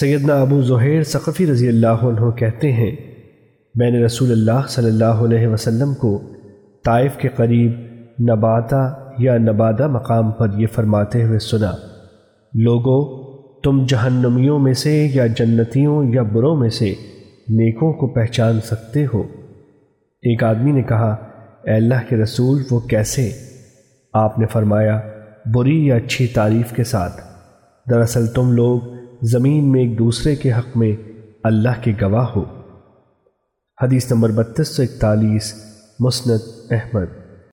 سیدنا ابو زہیر ثقفی رضی اللہ عنہ کہتے ہیں، میں نے رسول اللہ صلی اللہ علیہ وسلم کو طائف کے قریب نباتا یا نبادہ مقام پر یہ فرماتے ہوئے سنا لوگو تم جہنمیوں میں سے یا جنتیوں یا بروں میں سے نیکوں کو پہچان سکتے ہو۔ ایک آدمی نے کہا، اے اللہ کے رسول، وہ کیسے؟ آپ نے فرمایا، بری یا اچھی تعریف کے ساتھ۔ دراصل تم لوگ زمین میں ایک دوسرے کے حق میں اللہ کے گواہ ہو۔ حدیث نمبر بتیس سو اکتالیس، مسند احمد۔